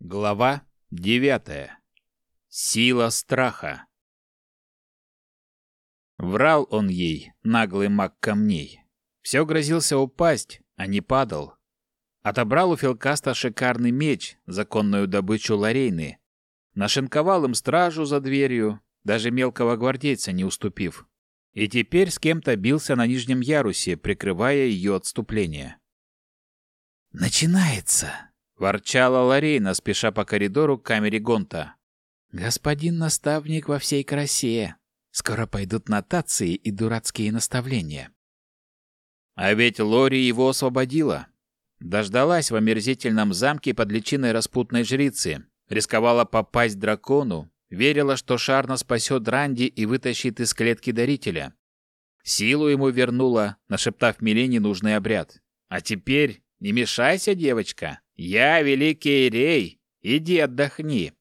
Глава девятая. Сила страха. Врал он ей, наглый маг камней. Все грозился упасть, а не падал. Отобрал у Филкаста шикарный меч, законную добычу Ларейны. Нашинковал им стражу за дверью, даже мелкого гвардейца не уступив. И теперь с кем-то бился на нижнем ярусе, прикрывая ее отступление. «Начинается!» — ворчала Ларейна, спеша по коридору к камере Гонта. «Господин наставник во всей красе. Скоро пойдут нотации и дурацкие наставления». А ведь Лори его освободила. Дождалась в омерзительном замке под личиной распутной жрицы, рисковала попасть дракону, верила, что Шарна спасет Ранди и вытащит из клетки дарителя. Силу ему вернула, нашептав Милене нужный обряд. А теперь не мешайся, девочка. Я великий Рей. Иди отдохни.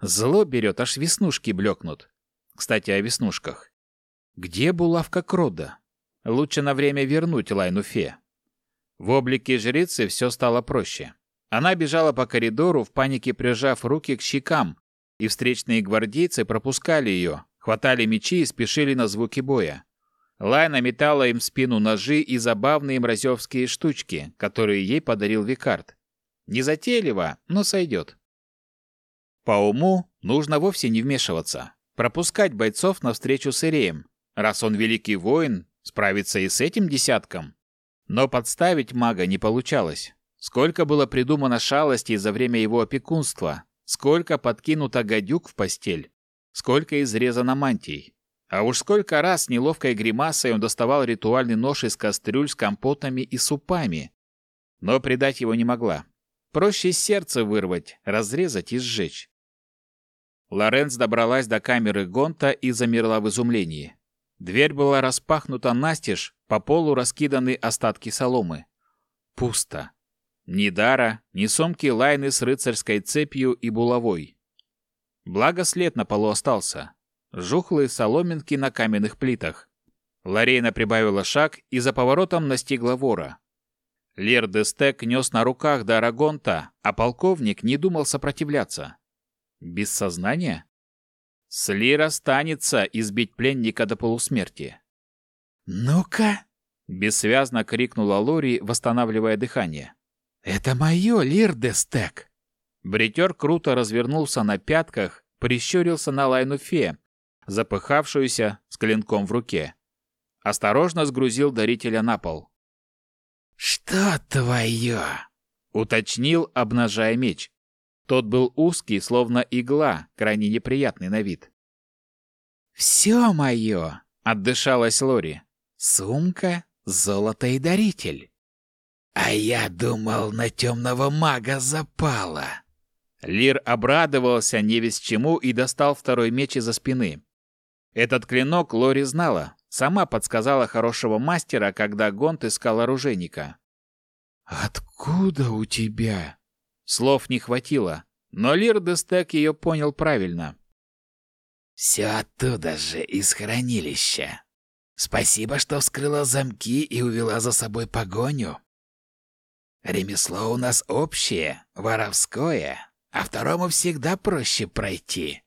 Зло берет, аж веснушки блекнут. Кстати, о веснушках. Где булавка Крода? Лучше на время вернуть Лайну Фе. В облике жрицы все стало проще. Она бежала по коридору, в панике прижав руки к щекам, и встречные гвардейцы пропускали ее, хватали мечи и спешили на звуки боя. Лайна метала им в спину ножи и забавные мразевские штучки, которые ей подарил Викард. Незатейливо, но сойдет. По уму нужно вовсе не вмешиваться, пропускать бойцов навстречу с Иреем. Раз он великий воин, справиться и с этим десятком. Но подставить мага не получалось. Сколько было придумано шалостей за время его опекунства, сколько подкинуто гадюк в постель, сколько изрезано мантий. А уж сколько раз неловкой гримасой он доставал ритуальный нож из кастрюль с компотами и супами. Но предать его не могла. Проще сердце вырвать, разрезать и сжечь. Лоренц добралась до камеры Гонта и замерла в изумлении. Дверь была распахнута настежь, по полу раскиданы остатки соломы. Пусто. Ни дара, ни сумки лайны с рыцарской цепью и булавой. Благо след на полу остался. Жухлые соломинки на каменных плитах. Ларейна прибавила шаг и за поворотом настигла вора. Лер де Стек нес на руках до Арагонта, а полковник не думал сопротивляться. Без сознания? Слир останется избить пленника до полусмерти. «Ну-ка!» — бессвязно крикнула Лори, восстанавливая дыхание. «Это мое, Лир Дестек!» Бритер круто развернулся на пятках, прищурился на лайну фе, запыхавшуюся с клинком в руке. Осторожно сгрузил дарителя на пол. «Что твое?» — уточнил, обнажая меч. Тот был узкий, словно игла, крайне неприятный на вид. «Все мое!» — отдышалась Лори. «Сумка, золото и даритель». «А я думал, на темного мага запала». Лир обрадовался не весь чему и достал второй меч из-за спины. Этот клинок Лори знала, сама подсказала хорошего мастера, когда Гонт искал оружейника. «Откуда у тебя?» Слов не хватило, но Лир Дестек ее понял правильно. «Все оттуда же, из хранилища. Спасибо, что вскрыла замки и увела за собой погоню. Ремесло у нас общее, воровское, а второму всегда проще пройти».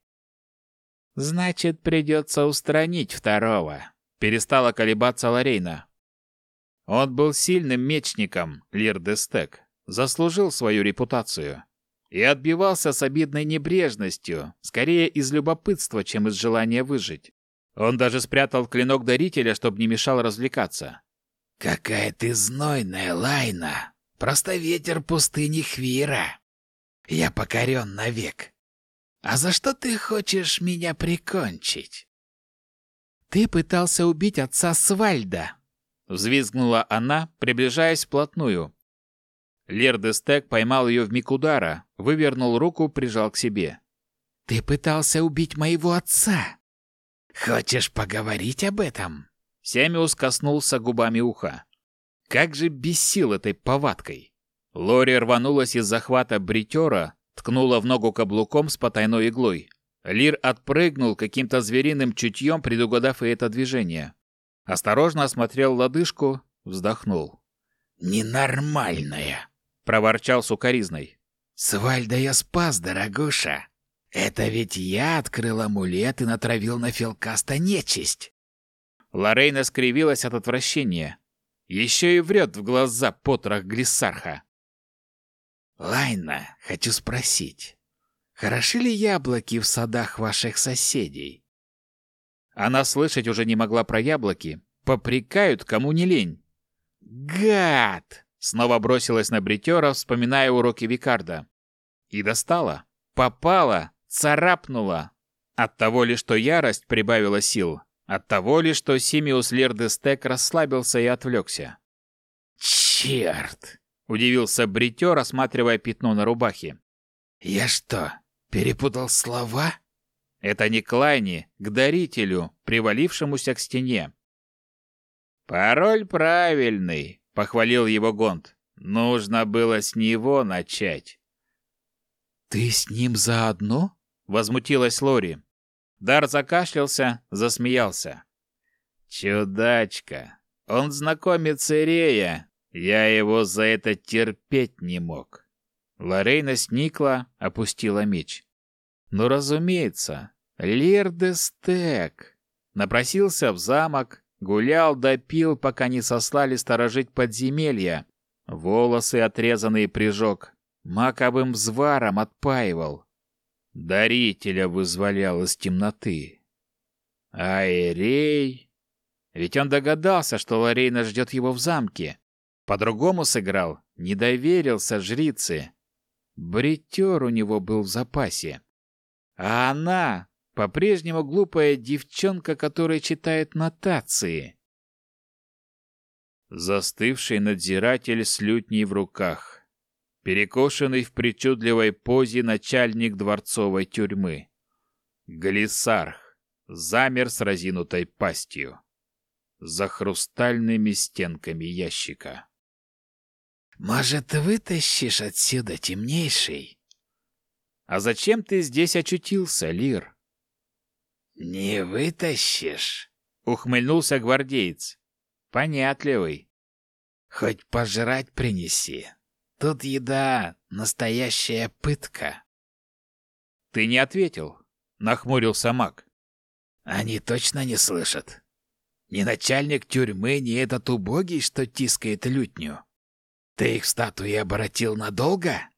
«Значит, придется устранить второго», — перестала колебаться Ларейна. Он был сильным мечником, Лир Дестек заслужил свою репутацию. И отбивался с обидной небрежностью, скорее из любопытства, чем из желания выжить. Он даже спрятал клинок дарителя, чтобы не мешал развлекаться. «Какая ты знойная, Лайна! Просто ветер пустыни Хвира! Я покорен навек. А за что ты хочешь меня прикончить?» «Ты пытался убить отца Свальда!» Взвизгнула она, приближаясь вплотную, Лердестек поймал ее в миг удара, вывернул руку, прижал к себе. «Ты пытался убить моего отца! Хочешь поговорить об этом?» Семиус коснулся губами уха. Как же бесил этой повадкой! Лори рванулась из захвата бритера, ткнула в ногу каблуком с потайной иглой. Лир отпрыгнул каким-то звериным чутьем, предугадав и это движение. Осторожно осмотрел лодыжку, вздохнул. «Ненормальная!» проворчал сукаризной. Свальда я спас, дорогуша. Это ведь я открыл амулет и натравил на Филкаста нечисть. Лорейна скривилась от отвращения. Еще и врет в глаза потрох Глиссарха. Лайна, хочу спросить, хороши ли яблоки в садах ваших соседей? Она слышать уже не могла про яблоки. Попрекают, кому не лень. «Гад!» — снова бросилась на бритера, вспоминая уроки Викарда. И достала. Попала, царапнула. От того ли, что ярость прибавила сил, от того ли, что Симиус Лердестек расслабился и отвлекся. «Черт!» — удивился бритер, осматривая пятно на рубахе. «Я что, перепутал слова?» Это не к Лайне, к дарителю, привалившемуся к стене. «Пароль правильный», — похвалил его Гонд. «Нужно было с него начать». «Ты с ним заодно?» — возмутилась Лори. Дар закашлялся, засмеялся. «Чудачка! Он знакомец Ирея. Я его за это терпеть не мог». Лорейна сникла, опустила меч. «Ну, разумеется, Лирдестек!» Напросился в замок, гулял да пил, пока не сослали сторожить подземелья. Волосы отрезанные прижег, маковым взваром отпаивал. Дарителя вызволял из темноты. А. Ведь он догадался, что Лорейна ждет его в замке. По-другому сыграл, не доверился жрице. Бритер у него был в запасе. А она по-прежнему глупая девчонка, которая читает нотации. Застывший надзиратель с лютней в руках перекошенный в причудливой позе начальник дворцовой тюрьмы. Глиссарх замер с разинутой пастью за хрустальными стенками ящика. «Может, вытащишь отсюда темнейший?» «А зачем ты здесь очутился, Лир?» «Не вытащишь?» — ухмыльнулся гвардеец. «Понятливый». «Хоть пожрать принеси, Тут еда — настоящая пытка. Ты не ответил, нахмурился маг. Они точно не слышат. Ни начальник тюрьмы, ни этот убогий, что тискает лютню. Ты их статуи обратил надолго?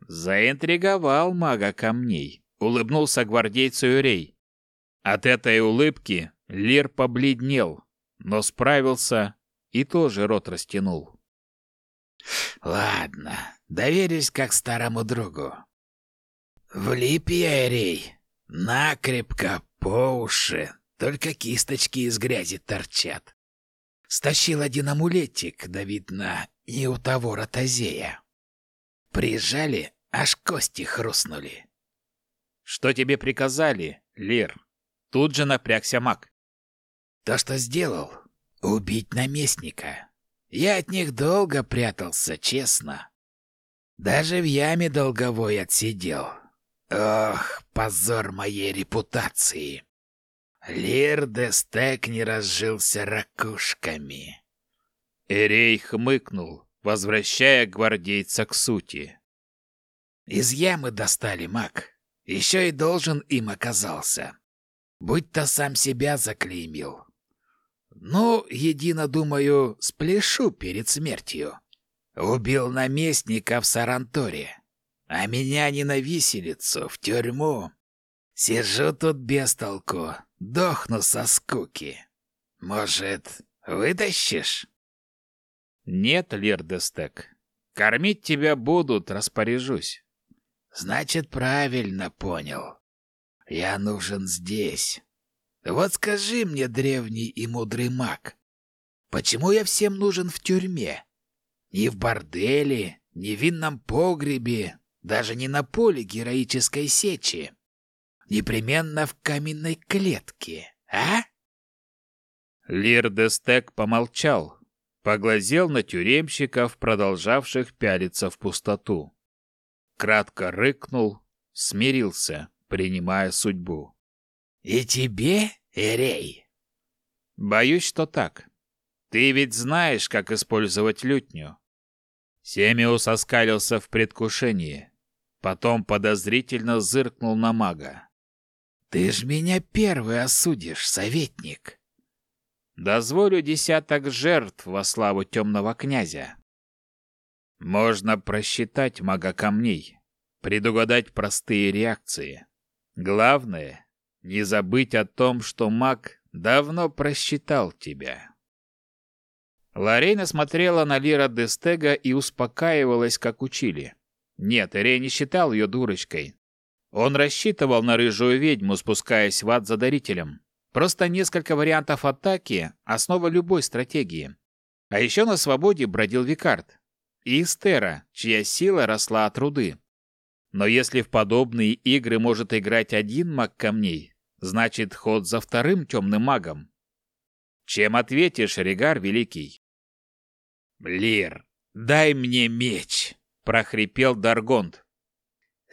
Заинтриговал мага камней, улыбнулся гвардейцу Юрей. От этой улыбки Лир побледнел, но справился и тоже рот растянул. Ладно, доверюсь как старому другу. Влип я, Эрей, накрепко, по уши, только кисточки из грязи торчат. Стащил один амулетик, да видно, и у того ротозея. Прижали, аж кости хрустнули. Что тебе приказали, Лир? Тут же напрягся маг. То, что сделал, убить наместника. Я от них долго прятался, честно. Даже в яме долговой отсидел. Ох, позор моей репутации. Лир Дестек не разжился ракушками. Эрей хмыкнул, возвращая гвардейца к сути. Из ямы достали маг. Еще и должен им оказался. Будь то сам себя заклеймил. Ну, едино, думаю, спляшу перед смертью. Убил наместника в Саранторе, а меня не на виселицу, в тюрьму. Сижу тут без толку, дохну со скуки. Может, вытащишь? Нет, Лердестек. Кормить тебя будут, распоряжусь. Значит, правильно понял. Я нужен здесь. Вот скажи мне, древний и мудрый маг, почему я всем нужен в тюрьме? Ни в борделе, ни в винном погребе, даже не на поле героической сечи. Непременно в каменной клетке, а? Лир Дестек помолчал, поглазел на тюремщиков, продолжавших пялиться в пустоту. Кратко рыкнул, смирился, принимая судьбу. И тебе, Эрей? Боюсь, что так. Ты ведь знаешь, как использовать лютню. Семиус оскалился в предвкушении. Потом подозрительно зыркнул на мага. «Ты ж меня первый осудишь, советник!» «Дозволю десяток жертв во славу темного князя». Можно просчитать мага камней, предугадать простые реакции. Главное — не забыть о том, что маг давно просчитал тебя. Лорейна смотрела на Лира Дестега и успокаивалась, как учили. Нет, Ирей не считал ее дурочкой. Он рассчитывал на рыжую ведьму, спускаясь в ад за дарителем. Просто несколько вариантов атаки – основа любой стратегии. А еще на свободе бродил Викард. И Эстера, чья сила росла от руды. Но если в подобные игры может играть один маг камней, значит ход за вторым темным магом. Чем ответишь, Регар Великий? «Лир, дай мне меч!» — прохрипел Даргонд.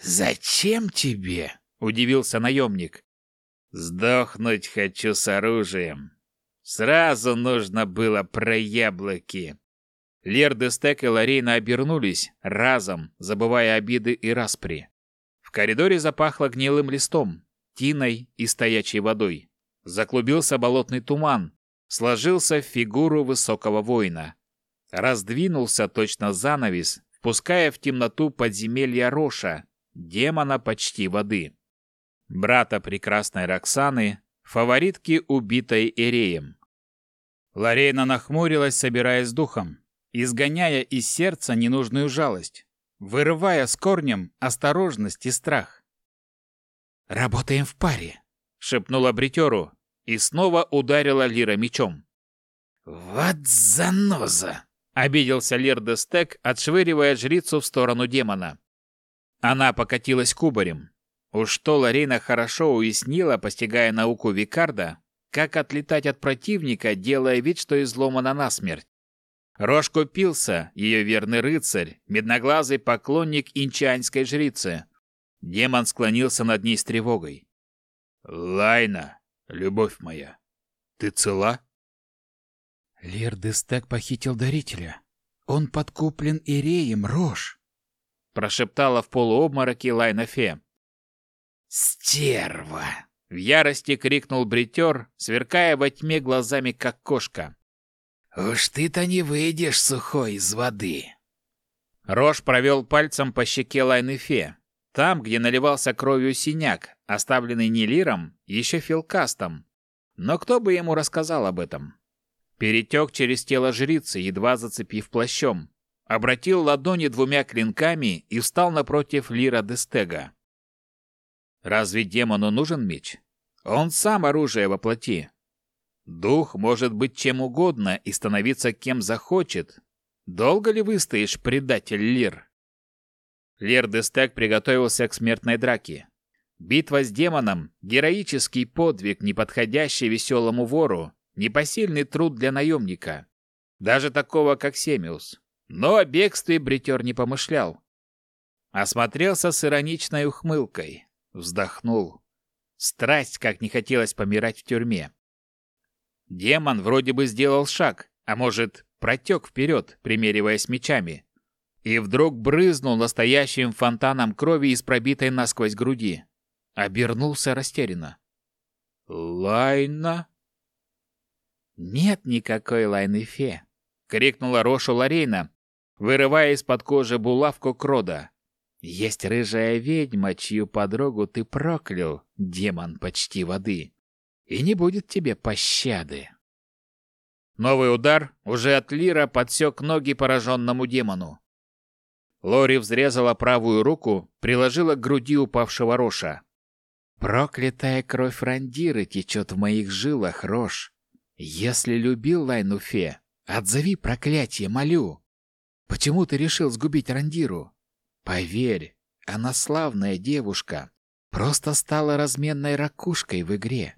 «Зачем тебе?» — удивился наемник. «Сдохнуть хочу с оружием. Сразу нужно было про яблоки». Лер, Дестек и Ларейна обернулись, разом, забывая обиды и распри. В коридоре запахло гнилым листом, тиной и стоячей водой. Заклубился болотный туман, сложился в фигуру высокого воина. Раздвинулся точно занавес, впуская в темноту подземелья Роша, демона почти воды. Брата прекрасной Роксаны, фаворитки убитой Эреем. Ларейна нахмурилась, собираясь духом изгоняя из сердца ненужную жалость, вырывая с корнем осторожность и страх. «Работаем в паре», — шепнула бритеру и снова ударила Лира мечом. «Вот заноза!» — обиделся Лир Дестек, отшвыривая жрицу в сторону демона. Она покатилась кубарем. Уж что Ларина хорошо уяснила, постигая науку Викарда, как отлетать от противника, делая вид, что изломана насмерть. Рож купился, ее верный рыцарь, медноглазый поклонник инчанской жрицы. Демон склонился над ней с тревогой. «Лайна, любовь моя, ты цела?» Лир Дестек похитил дарителя. Он подкуплен Иреем, Рош. Прошептала в полуобмороке Лайна Фе. «Стерва!» В ярости крикнул бритер, сверкая во тьме глазами, как кошка. «Уж ты-то не выйдешь сухой из воды!» Рош провел пальцем по щеке Лайны Фе, там, где наливался кровью синяк, оставленный не Лиром, еще Филкастом. Но кто бы ему рассказал об этом? Перетек через тело жрицы, едва зацепив плащом. Обратил ладони двумя клинками и встал напротив Лира Дестега. Разве демону нужен меч? Он сам оружие воплоти. Дух может быть чем угодно и становиться кем захочет. Долго ли выстоишь, предатель Лир? Лир Дестек приготовился к смертной драке. Битва с демоном — героический подвиг, не подходящий веселому вору, непосильный труд для наемника. Даже такого, как Семиус. Но о бегстве бритер не помышлял. Осмотрелся с ироничной ухмылкой. Вздохнул. Страсть, как не хотелось помирать в тюрьме. Демон вроде бы сделал шаг, а может, протек вперед, примериваясь мечами. И вдруг брызнул настоящим фонтаном крови из пробитой насквозь груди. Обернулся растерянно. «Лайна?» «Нет никакой Лайны Фе!» — крикнула Рошу Ларейна, вырывая из-под кожи булавку Крода. «Есть рыжая ведьма, чью подругу ты проклял, демон почти воды и не будет тебе пощады. Новый удар уже от Лира подсек ноги пораженному демону. Лори взрезала правую руку, приложила к груди упавшего Роша. «Проклятая кровь Рандиры течет в моих жилах, Рош. Если любил Лайнуфе, отзови проклятие, молю. Почему ты решил сгубить Рандиру? Поверь, она славная девушка, просто стала разменной ракушкой в игре.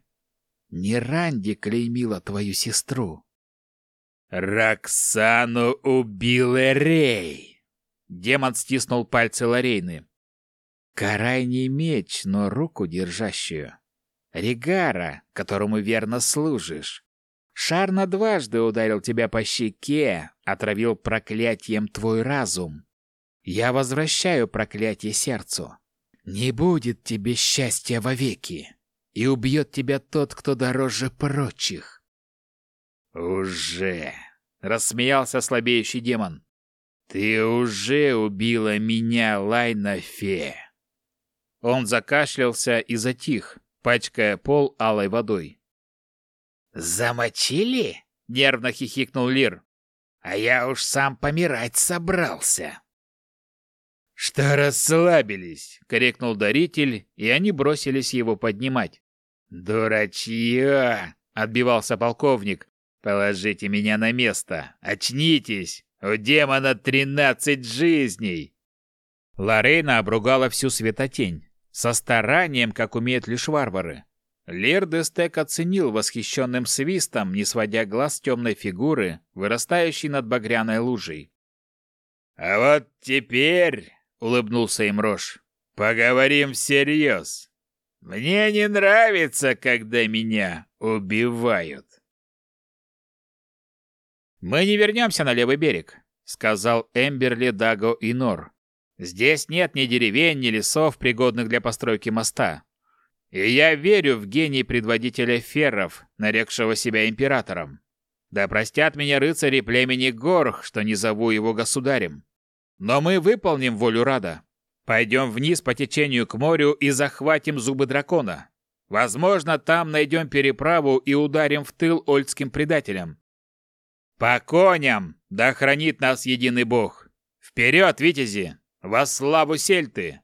Не Ранди клеймила твою сестру. Роксану убил Эрей. Демон стиснул пальцы Ларейны. Карай меч, но руку держащую. Регара, которому верно служишь. Шарна дважды ударил тебя по щеке, отравил проклятием твой разум. Я возвращаю проклятие сердцу. Не будет тебе счастья вовеки, и убьет тебя тот, кто дороже прочих. Уже, рассмеялся слабеющий демон. Ты уже убила меня, Лайна-фе. Он закашлялся и затих, пачкая пол алой водой. «Замочили?» — нервно хихикнул Лир. «А я уж сам помирать собрался». «Что расслабились?» — крикнул даритель, и они бросились его поднимать. «Дурачье!» — отбивался полковник. «Положите меня на место! Очнитесь! У демона тринадцать жизней!» Лорейна обругала всю светотень, со старанием, как умеют лишь варвары. Лир Дестек оценил восхищенным свистом, не сводя глаз темной фигуры, вырастающей над багряной лужей. «А вот теперь», — улыбнулся им Рош, — «поговорим всерьез. Мне не нравится, когда меня убивают». «Мы не вернемся на левый берег», — сказал Эмберли, Даго и Нор. «Здесь нет ни деревень, ни лесов, пригодных для постройки моста. И я верю в гений предводителя ферров, нарекшего себя императором. Да простят меня рыцари племени Горх, что не зову его государем. Но мы выполним волю Рада. Пойдем вниз по течению к морю и захватим зубы дракона. Возможно, там найдем переправу и ударим в тыл ольдским предателям. По коням! Да хранит нас единый бог! Вперед, витязи! Во славу Сельты!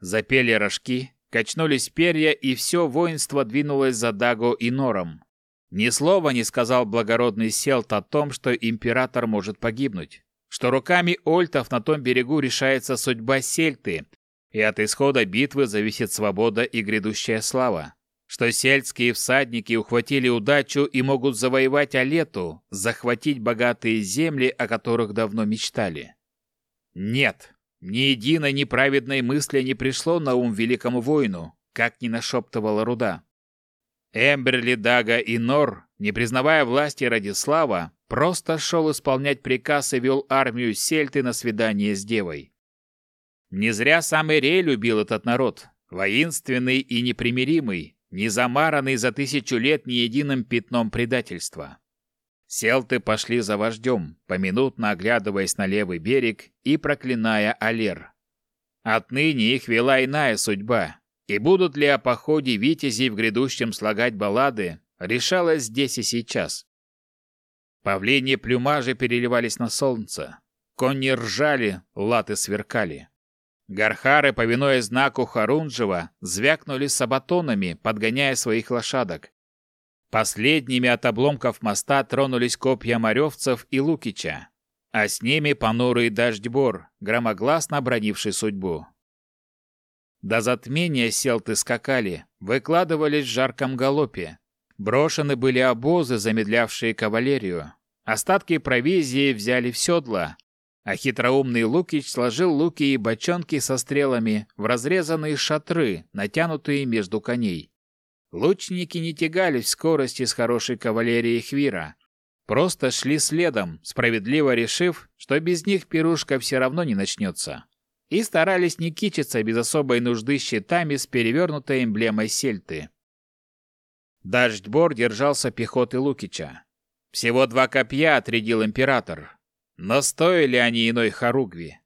Запели рожки, Качнулись перья, и все воинство двинулось за Даго и Нором. Ни слова не сказал благородный Селт о том, что император может погибнуть, что руками ольтов на том берегу решается судьба Сельты, и от исхода битвы зависит свобода и грядущая слава, что сельские всадники ухватили удачу и могут завоевать Алету, захватить богатые земли, о которых давно мечтали. Нет, ни единой неправедной мысли не пришло на ум великому воину, как ни нашептывала руда. Эмберли, Дага и Нор, не признавая власти Радислава, просто шел исполнять приказ и вел армию Сельты на свидание с девой. Не зря сам Эрей любил этот народ, воинственный и непримиримый, не замаранный за тысячу лет ни единым пятном предательства. Селты пошли за вождем, поминутно оглядываясь на левый берег и проклиная Алер. Отныне их вела иная судьба, и будут ли о походе витязей в грядущем слагать баллады, решалось здесь и сейчас. Павлиньи плюмажи переливались на солнце. Кони ржали, латы сверкали. Гархары, повинуясь знаку Харунжева, звякнули сабатонами, подгоняя своих лошадок. Последними от обломков моста тронулись копья моревцев и Лукича, а с ними понурый дождьбор, громогласно бронивший судьбу. До затмения селты скакали, выкладывались в жарком галопе. Брошены были обозы, замедлявшие кавалерию. Остатки провизии взяли в седла, а хитроумный Лукич сложил луки и бочонки со стрелами в разрезанные шатры, натянутые между коней. Лучники не тягались в скорости с хорошей кавалерией Хвира. Просто шли следом, справедливо решив, что без них пирушка все равно не начнется. И старались не кичиться без особой нужды щитами с перевернутой эмблемой сельты. Дождьбор держался пехоты Лукича. Всего два копья отрядил император. Но стоили они иной хоругви.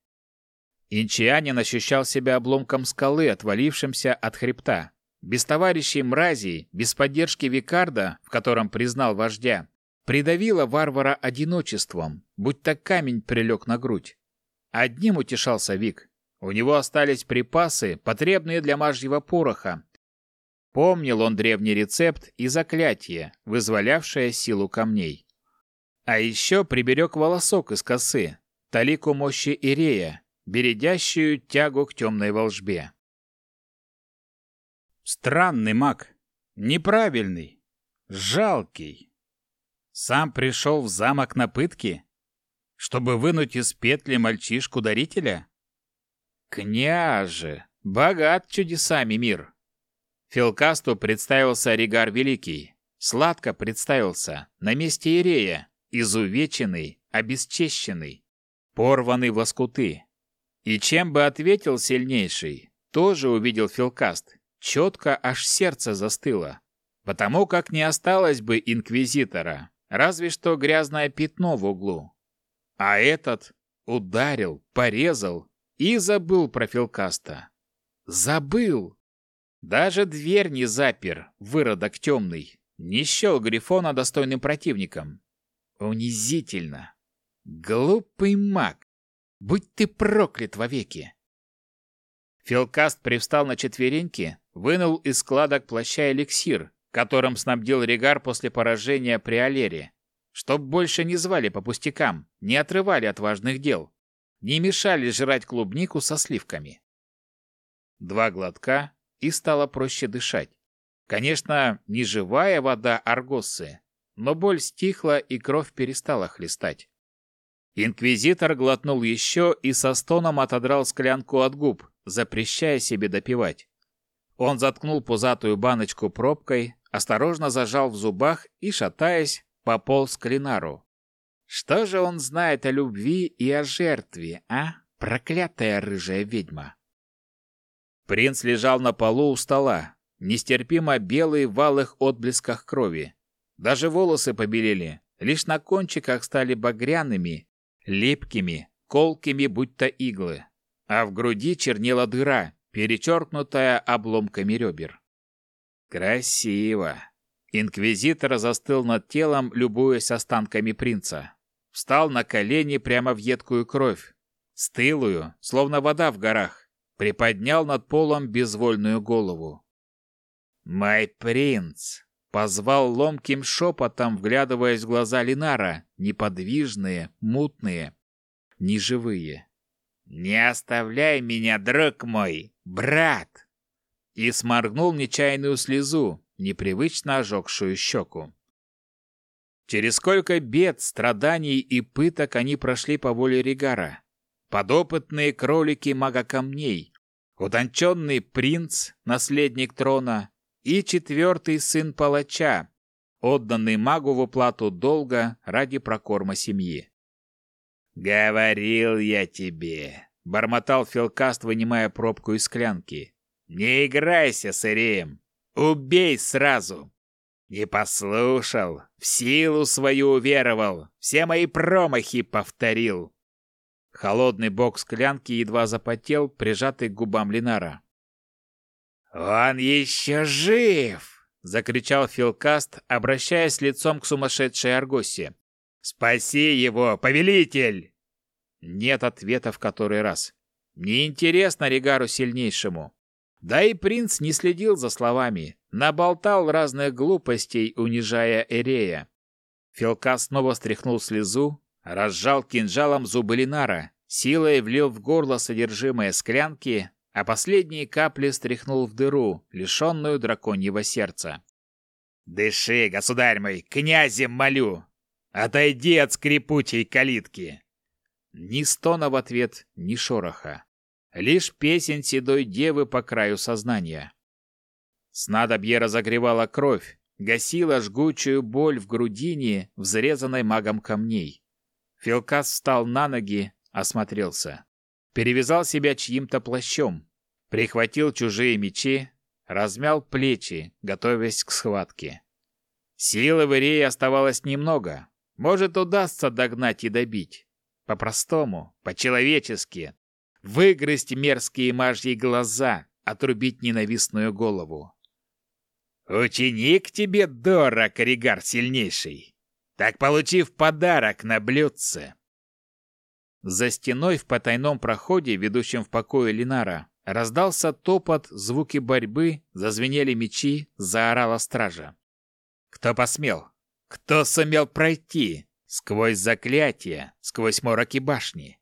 Инчианин ощущал себя обломком скалы, отвалившимся от хребта. Без товарищей мразей, без поддержки Викарда, в котором признал вождя, придавило варвара одиночеством, будь то камень прилег на грудь. Одним утешался Вик. У него остались припасы, потребные для мажьего пороха. Помнил он древний рецепт и заклятие, вызволявшее силу камней. А еще приберег волосок из косы, талику мощи Ирея, бередящую тягу к темной волжбе. Странный маг. Неправильный. Жалкий. Сам пришел в замок на пытки? Чтобы вынуть из петли мальчишку-дарителя? Княже, богат чудесами мир. Филкасту представился Ригар Великий, Сладко представился на месте Ирея, изувеченный, обесчещенный, порванный в лоскуты. И чем бы ответил сильнейший, тоже увидел Филкаст. Четко аж сердце застыло. Потому как не осталось бы инквизитора, разве что грязное пятно в углу. А этот ударил, порезал и забыл про Филкаста. Забыл! Даже дверь не запер, выродок темный. Не счел Грифона достойным противником. Унизительно. Глупый маг. Будь ты проклят вовеки. Филкаст привстал на четвереньки, вынул из складок плаща эликсир, которым снабдил Регар после поражения при Алере, чтоб больше не звали по пустякам, не отрывали от важных дел, не мешали жрать клубнику со сливками. Два глотка, и стало проще дышать. Конечно, не живая вода Аргоссы, но боль стихла и кровь перестала хлестать. Инквизитор глотнул еще и со стоном отодрал склянку от губ, запрещая себе допивать. Он заткнул пузатую баночку пробкой, осторожно зажал в зубах и, шатаясь, пополз к Линару. Что же он знает о любви и о жертве, а, проклятая рыжая ведьма? Принц лежал на полу у стола, нестерпимо белый в алых отблесках крови. Даже волосы побелели, лишь на кончиках стали багряными, липкими, колкими, будто иглы. А в груди чернела дыра, перечеркнутая обломками ребер. Красиво. Инквизитор застыл над телом, любуясь останками принца. Встал на колени прямо в едкую кровь, стылую, словно вода в горах, приподнял над полом безвольную голову. «Мой принц!» — позвал ломким шепотом, вглядываясь в глаза Линара, неподвижные, мутные, неживые. «Не оставляй меня, друг мой, брат!» И сморгнул нечаянную слезу, непривычно ожегшую щеку. Через сколько бед, страданий и пыток они прошли по воле Ригара. Подопытные кролики мага камней, утонченный принц, наследник трона, и четвертый сын палача, отданный магу в уплату долга ради прокорма семьи. «Говорил я тебе!» — бормотал Филкаст, вынимая пробку из склянки. «Не играйся с Иреем! Убей сразу!» «Не послушал, в силу свою уверовал, все мои промахи повторил!» Холодный бок склянки едва запотел, прижатый к губам Линара. «Он еще жив!» — закричал Филкаст, обращаясь лицом к сумасшедшей Аргосе. «Спаси его, повелитель!» Нет ответа в который раз. Неинтересно Регару сильнейшему. Да и принц не следил за словами, наболтал разных глупостей, унижая Эрея. Филка снова стряхнул слезу, разжал кинжалом зубы Линара, силой влил в горло содержимое склянки, а последние капли стряхнул в дыру, лишенную драконьего сердца. «Дыши, государь мой, князем молю! Отойди от скрипучей калитки!» Ни стона в ответ, ни шороха. Лишь песен седой девы по краю сознания. Снадобье разогревало кровь, гасило жгучую боль в грудине, взрезанной магом камней. Филкас встал на ноги, осмотрелся. Перевязал себя чьим-то плащом, прихватил чужие мечи, размял плечи, готовясь к схватке. Силы в Ирее оставалось немного, может, удастся догнать и добить. По-простому, по-человечески. Выгрызть мерзкие мажьи глаза, отрубить ненавистную голову. «Ученик тебе дорог, Ригар сильнейший! Так получив подарок на блюдце!» За стеной в потайном проходе, ведущем в покое Линара, раздался топот, звуки борьбы, зазвенели мечи, заорала стража. «Кто посмел? Кто сумел пройти? Сквозь заклятие, сквозь мороки башни?»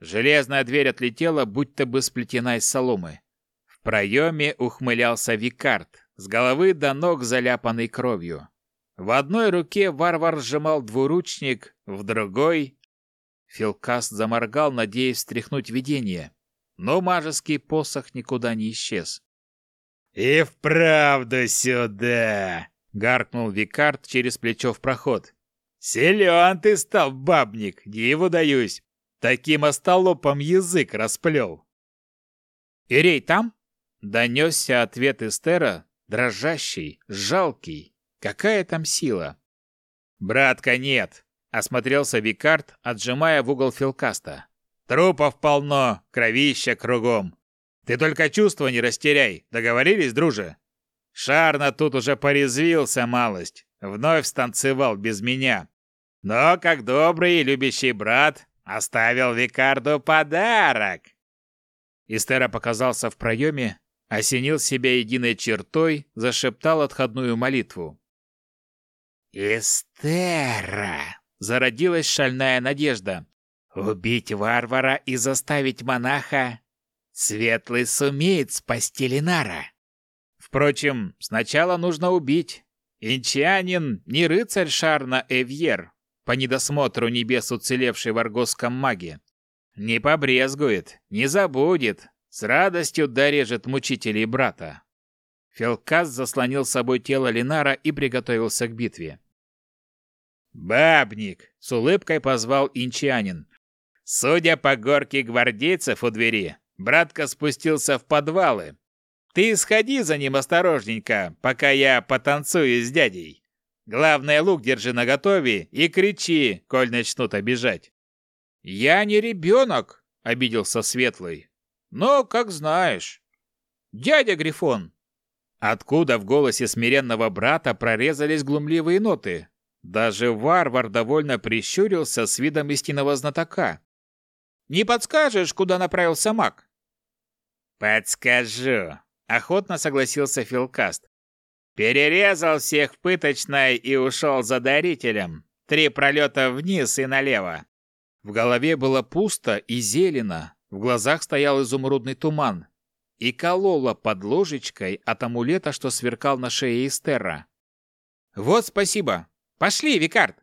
Железная дверь отлетела, будто бы сплетена из соломы. В проеме ухмылялся Викард, с головы до ног заляпанный кровью. В одной руке варвар сжимал двуручник, в другой... Филкаст заморгал, надеясь стряхнуть видение, но мажеский посох никуда не исчез. «И вправду сюда!» Гаркнул Викард через плечо в проход. Силен ты стал, бабник, диву даюсь. Таким остолопом язык расплел. Ирей там? Донесся ответ Эстера, дрожащий, жалкий. Какая там сила? Братка, нет. Осмотрелся Викард, отжимая в угол филкаста. Трупов полно, кровища кругом. Ты только чувства не растеряй. Договорились, друже? Шарна тут уже порезвился малость. Вновь станцевал без меня. Но, как добрый и любящий брат, оставил Викарду подарок. Истера показался в проеме, осенил себя единой чертой, зашептал отходную молитву. «Эстера!» — зародилась шальная надежда. «Убить варвара и заставить монаха? Светлый сумеет спасти Ленара!» Впрочем, сначала нужно убить. Инчанин не рыцарь Шарна Эвьер, по недосмотру небес уцелевший в аргосском маге. Не побрезгует, не забудет, с радостью дорежет мучителей брата. Фелкас заслонил собой тело Линара и приготовился к битве. «Бабник!» — с улыбкой позвал инчанин. «Судя по горке гвардейцев у двери, братка спустился в подвалы, ты сходи за ним осторожненько, пока я потанцую с дядей. Главное, лук держи наготове и кричи, коль начнут обижать. Я не ребенок, обиделся Светлый. Но, как знаешь. Дядя Грифон. Откуда в голосе смиренного брата прорезались глумливые ноты? Даже варвар довольно прищурился с видом истинного знатока. «Не подскажешь, куда направился маг?» «Подскажу», Охотно согласился Филкаст. Перерезал всех в пыточной и ушел за дарителем. Три пролета вниз и налево. В голове было пусто и зелено, в глазах стоял изумрудный туман. И колола под ложечкой от амулета, что сверкал на шее Эстерра. «Вот спасибо! Пошли, Викард!»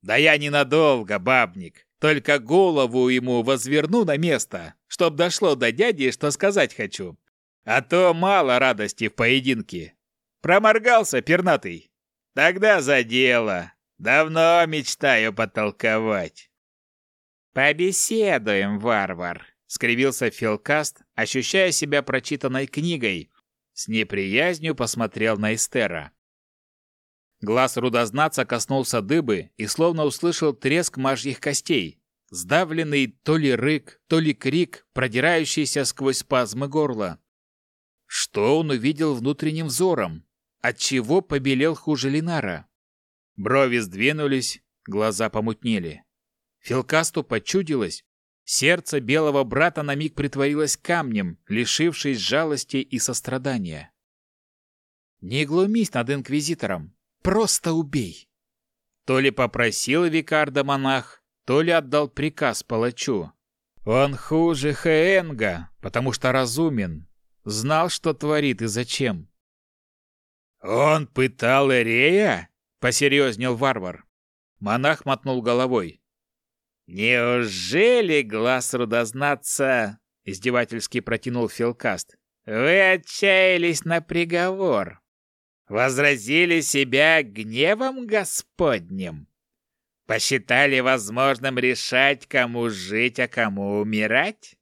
«Да я ненадолго, бабник! Только голову ему возверну на место, чтоб дошло до дяди, что сказать хочу. А то мало радости в поединке. Проморгался пернатый. Тогда за дело. Давно мечтаю потолковать. Побеседуем, варвар, скривился Филкаст, ощущая себя прочитанной книгой. С неприязнью посмотрел на Эстера. Глаз рудознаца коснулся дыбы и словно услышал треск мажьих костей, сдавленный то ли рык, то ли крик, продирающийся сквозь спазмы горла. Что он увидел внутренним взором? Отчего побелел хуже Линара? Брови сдвинулись, глаза помутнели. Филкасту почудилось. Сердце белого брата на миг притворилось камнем, лишившись жалости и сострадания. «Не глумись над инквизитором, просто убей!» То ли попросил Викарда монах, то ли отдал приказ палачу. Он хуже Хeenга, потому что разумен, Знал, что творит и зачем. «Он пытал Эрея?» — посерьезнел варвар. Монах мотнул головой. «Неужели глаз рудознаться?» — издевательски протянул Филкаст. «Вы отчаялись на приговор. Возразили себя гневом Господним. Посчитали возможным решать, кому жить, а кому умирать?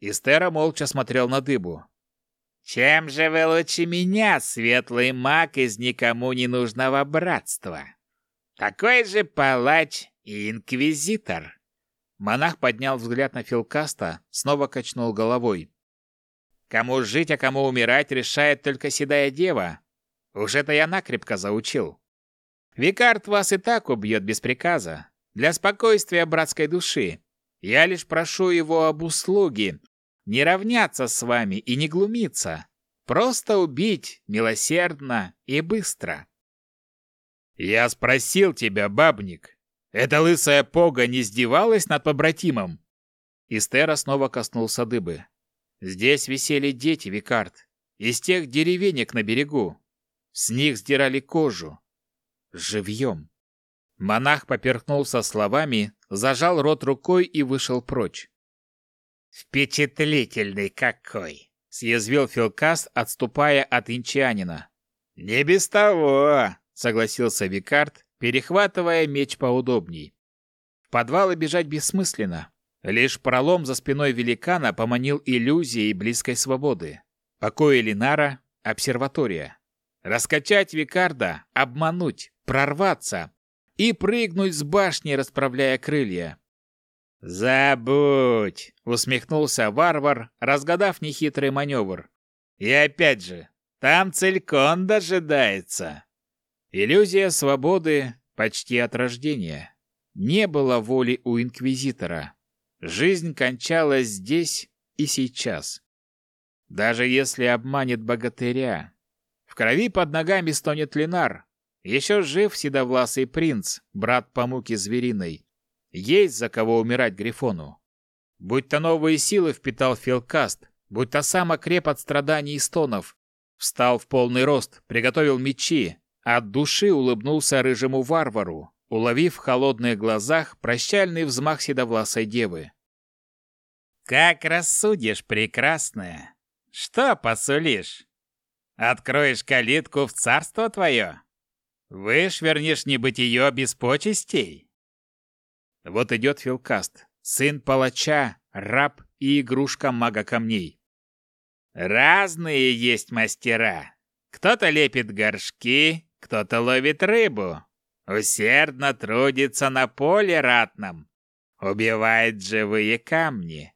Истера молча смотрел на дыбу. «Чем же вы лучше меня, светлый маг из никому не нужного братства? Такой же палач и инквизитор!» Монах поднял взгляд на Филкаста, снова качнул головой. «Кому жить, а кому умирать, решает только седая дева. Уж это я накрепко заучил. Викард вас и так убьет без приказа, для спокойствия братской души. Я лишь прошу его об услуге, не равняться с вами и не глумиться. Просто убить милосердно и быстро. Я спросил тебя, бабник, эта лысая пога не издевалась над побратимом? Истера снова коснулся дыбы. Здесь висели дети, Викард, из тех деревенек на берегу. С них сдирали кожу. Живьем. Монах поперхнулся словами, зажал рот рукой и вышел прочь. «Впечатлительный какой!» — съязвил Филкаст, отступая от инчанина. «Не без того», — согласился Викард, перехватывая меч поудобней. В подвалы бежать бессмысленно. Лишь пролом за спиной великана поманил иллюзией близкой свободы. Покой Линара — обсерватория. Раскачать Викарда, обмануть, прорваться и прыгнуть с башни, расправляя крылья. «Забудь!» — усмехнулся варвар, разгадав нехитрый маневр. «И опять же, там целькон дожидается!» Иллюзия свободы почти от рождения. Не было воли у Инквизитора. Жизнь кончалась здесь и сейчас. Даже если обманет богатыря. В крови под ногами стонет Ленар. Еще жив седовласый принц, брат по муке звериной. Есть за кого умирать Грифону. Будь то новые силы впитал Филкаст, будь то сам окреп от страданий и стонов. Встал в полный рост, приготовил мечи, от души улыбнулся рыжему варвару, уловив в холодных глазах прощальный взмах седовласой девы. «Как рассудишь, прекрасная? Что посулишь? Откроешь калитку в царство твое? Вышвернешь небытие без почестей?» Вот идет Филкаст, сын палача, раб и игрушка мага камней. Разные есть мастера. Кто-то лепит горшки, кто-то ловит рыбу, усердно трудится на поле ратном, убивает живые камни.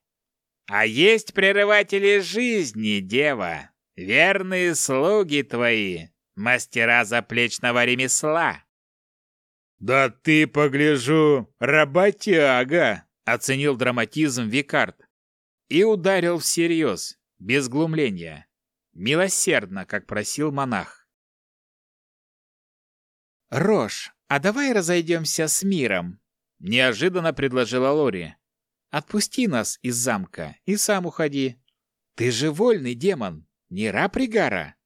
А есть прерыватели жизни, дева, верные слуги твои, мастера заплечного ремесла. «Да ты, погляжу, работяга!» — оценил драматизм Викард. И ударил всерьез, без глумления. Милосердно, как просил монах. «Рош, а давай разойдемся с миром», — неожиданно предложила Лори. «Отпусти нас из замка и сам уходи. Ты же вольный демон, не раб Ригара».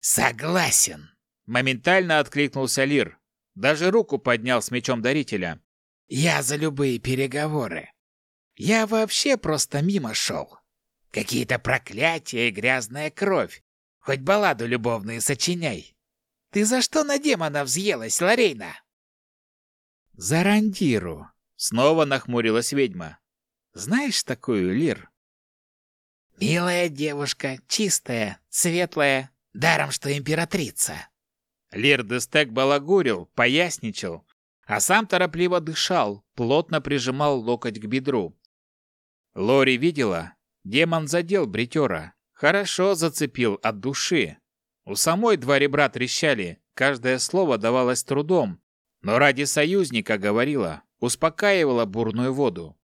«Согласен», — моментально откликнулся Лир. Даже руку поднял с мечом дарителя. «Я за любые переговоры. Я вообще просто мимо шел. Какие-то проклятия и грязная кровь. Хоть балладу любовную сочиняй. Ты за что на демона взъелась, Ларейна? За Рандиру. Снова нахмурилась ведьма. Знаешь такую, Лир? Милая девушка, чистая, светлая, даром что императрица. Лир Дестек балагурил, поясничал, а сам торопливо дышал, плотно прижимал локоть к бедру. Лори видела, демон задел бритера, хорошо зацепил от души, у самой два ребра трещали, каждое слово давалось трудом, но ради союзника говорила, успокаивала бурную воду.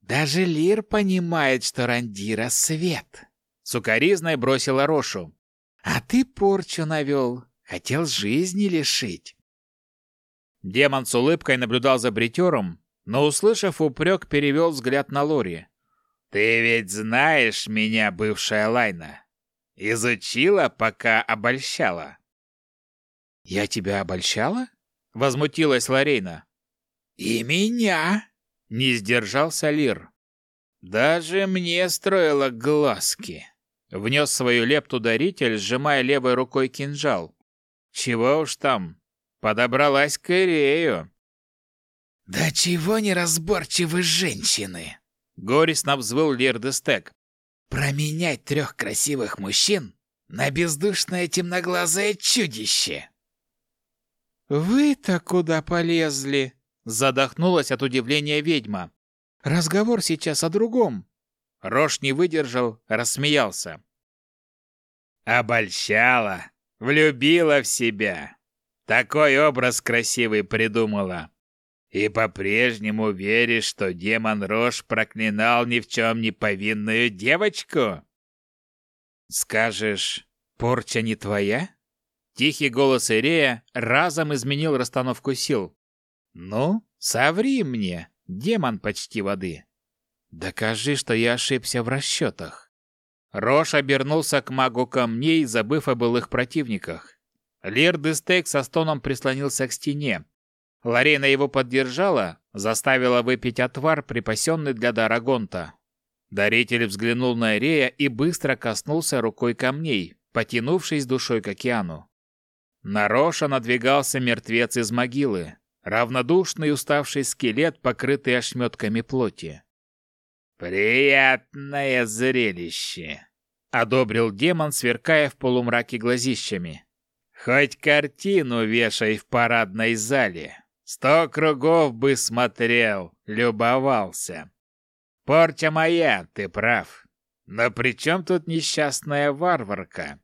«Даже Лир понимает, что Рандира — свет!» Сукаризной бросила Рошу. «А ты порчу навел, хотел жизни лишить!» Демон с улыбкой наблюдал за бритером, но, услышав упрек, перевел взгляд на Лори. «Ты ведь знаешь меня, бывшая Лайна. Изучила, пока обольщала. Я тебя обольщала? Возмутилась Ларейна. И меня? Не сдержался Лир. Даже мне строила глазки. Внес свою лепту даритель, сжимая левой рукой кинжал. Чего уж там, подобралась к Ирею. «Да чего неразборчивы женщины!» Горестно взвыл Лир Дестек. Променять трех красивых мужчин на бездушное темноглазое чудище. Вы-то куда полезли? Задохнулась от удивления ведьма. Разговор сейчас о другом. Рош не выдержал, рассмеялся. Обольщала, влюбила в себя. Такой образ красивый придумала. И по-прежнему веришь, что демон Рош проклинал ни в чем не повинную девочку? Скажешь, порча не твоя? Тихий голос Ирея разом изменил расстановку сил. Ну, соври мне, демон почти воды. Докажи, что я ошибся в расчетах. Рош обернулся к магу камней, забыв о былых противниках. Лир Дестек со стоном прислонился к стене, Ларена его поддержала, заставила выпить отвар, припасенный для Дарагонта. Даритель взглянул на Эрея и быстро коснулся рукой камней, потянувшись душой к океану. На Роша надвигался мертвец из могилы, равнодушный уставший скелет, покрытый ошметками плоти. «Приятное зрелище!» — одобрил демон, сверкая в полумраке глазищами. «Хоть картину вешай в парадной зале, сто кругов бы смотрел, любовался. Порча моя, ты прав. Но при чем тут несчастная варварка?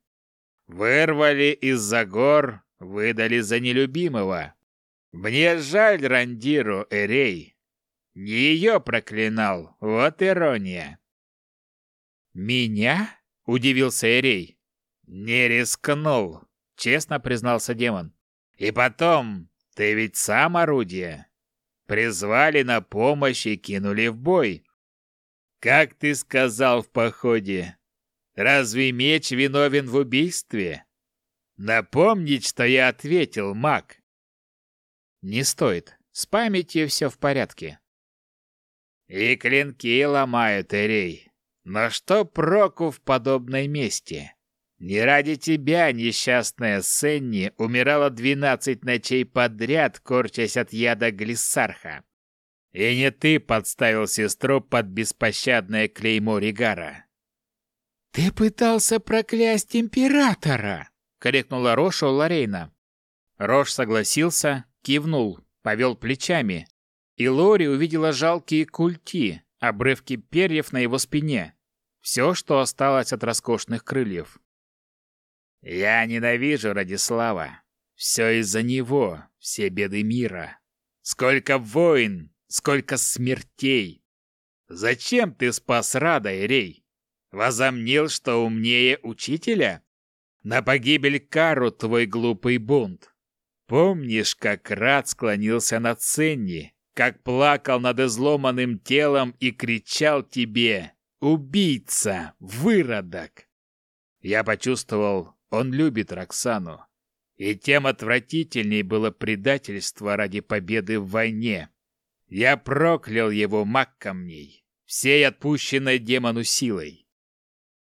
Вырвали из-за гор, выдали за нелюбимого. Мне жаль Рандиру Эрей. Не ее проклинал, вот ирония. «Меня?» — удивился Эрей. «Не рискнул», — честно признался демон. «И потом, ты ведь сам орудие. Призвали на помощь и кинули в бой. Как ты сказал в походе, разве меч виновен в убийстве? Напомнить, что я ответил, маг. Не стоит. С памятью все в порядке. И клинки ломают, Эрей. Но что проку в подобной мести? Не ради тебя, несчастная Сенни, умирала двенадцать ночей подряд, корчась от яда глиссарха. И не ты подставил сестру под беспощадное клеймо Ригара. «Ты пытался проклясть императора!» — крикнула Роша у Лорейна. Рош согласился, кивнул, повел плечами, и Лори увидела жалкие культи, обрывки перьев на его спине. Все, что осталось от роскошных крыльев. «Я ненавижу Радислава. Все из-за него, все беды мира. Сколько войн, сколько смертей! Зачем ты спас Рада, Ирей? Возомнил, что умнее учителя? На погибель Кару твой глупый бунт. Помнишь, как Рад склонился над Ценни, как плакал над изломанным телом и кричал тебе «Убийца! Выродок!» Я почувствовал, он любит Роксану. И тем отвратительней было предательство ради победы в войне. Я проклял его маг камней, всей отпущенной демону силой.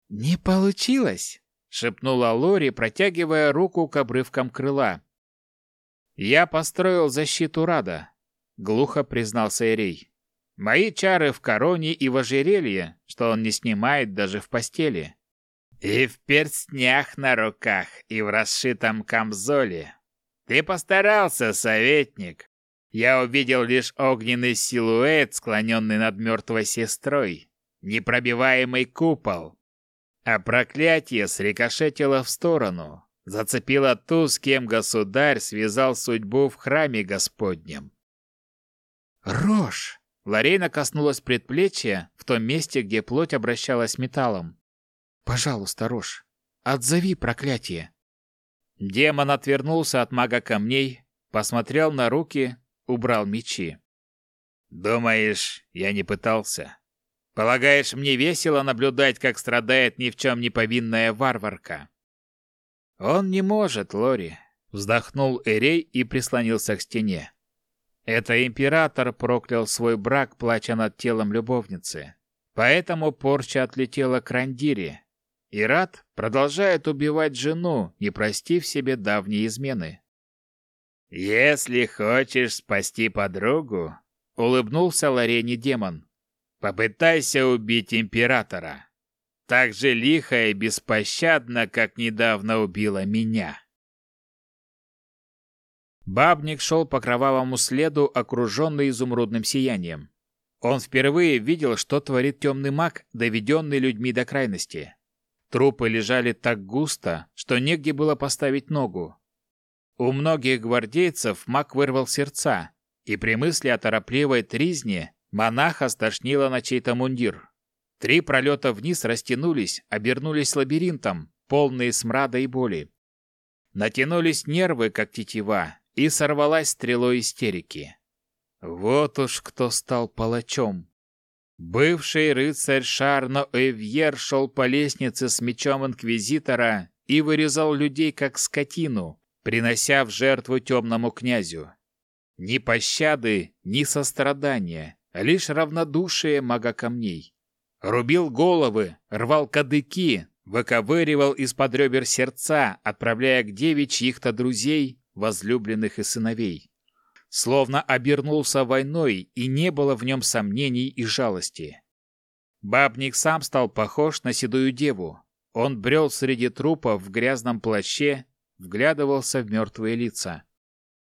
«Не получилось!» — шепнула Лори, протягивая руку к обрывкам крыла. «Я построил защиту Рада», — глухо признался Эрей. «Мои чары в короне и в ожерелье, что он не снимает даже в постели». «И в перстнях на руках, и в расшитом камзоле. Ты постарался, советник!» Я увидел лишь огненный силуэт, склоненный над мертвой сестрой, непробиваемый купол. А проклятие срикошетило в сторону, зацепило ту, с кем государь связал судьбу в храме Господнем. «Рожь!» Ларейна коснулась предплечья в том месте, где плоть обращалась металлом. «Пожалуйста, Рожь, отзови проклятие!» Демон отвернулся от мага камней, посмотрел на руки, убрал мечи. «Думаешь, я не пытался? Полагаешь, мне весело наблюдать, как страдает ни в чем не повинная варварка?» «Он не может, Лори», — вздохнул Эрей и прислонился к стене. «Это император проклял свой брак, плача над телом любовницы. Поэтому порча отлетела к Рандире. И Рад продолжает убивать жену, не простив себе давние измены. «Если хочешь спасти подругу», — улыбнулся Ларене демон, — «попытайся убить императора. Так же лихо и беспощадно, как недавно убила меня». Бабник шел по кровавому следу, окруженный изумрудным сиянием. Он впервые видел, что творит темный маг, доведенный людьми до крайности. Трупы лежали так густо, что негде было поставить ногу. У многих гвардейцев маг вырвал сердца, и при мысли о торопливой тризне монаха стошнило на чей-то мундир. Три пролета вниз растянулись, обернулись лабиринтом, полные смрада и боли. Натянулись нервы, как тетива, и сорвалась стрелой истерики. Вот уж кто стал палачом. Бывший рыцарь Шарно Эвьер шел по лестнице с мечом инквизитора и вырезал людей, как скотину, принося в жертву темному князю. Ни пощады, ни сострадания, лишь равнодушие мага камней. Рубил головы, рвал кадыки, выковыривал из-под ребер сердца, отправляя к деве чьих-то друзей, возлюбленных и сыновей. Словно обернулся войной, и не было в нем сомнений и жалости. Бабник сам стал похож на седую деву. Он брел среди трупов в грязном плаще, вглядывался в мертвые лица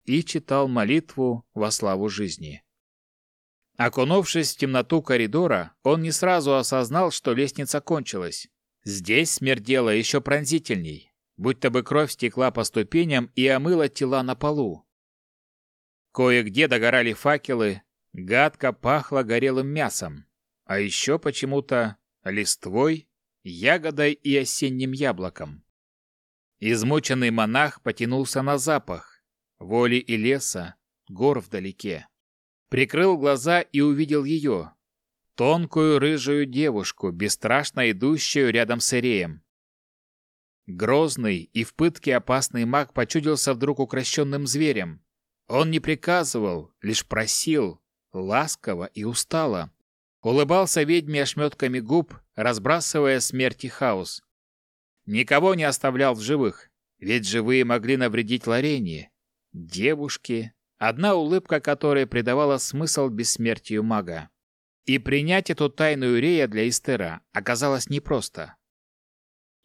и читал молитву во славу жизни. Окунувшись в темноту коридора, он не сразу осознал, что лестница кончилась. Здесь смердело еще пронзительней, будто бы кровь стекла по ступеням и омыла тела на полу. Кое-где догорали факелы, гадко пахло горелым мясом, а еще почему-то листвой, ягодой и осенним яблоком. Измученный монах потянулся на запах, воли и леса, гор вдалеке. Прикрыл глаза и увидел ее, тонкую рыжую девушку, бесстрашно идущую рядом с Иреем. Грозный и в пытке опасный маг почудился вдруг укращенным зверем. Он не приказывал, лишь просил, ласково и устало. Улыбался ведьме ошметками губ, разбрасывая смерть и хаос. Никого не оставлял в живых, ведь живые могли навредить Лорене. Девушке, одна улыбка которой придавала смысл бессмертию мага. И принять эту тайную Рея для Истера оказалось непросто.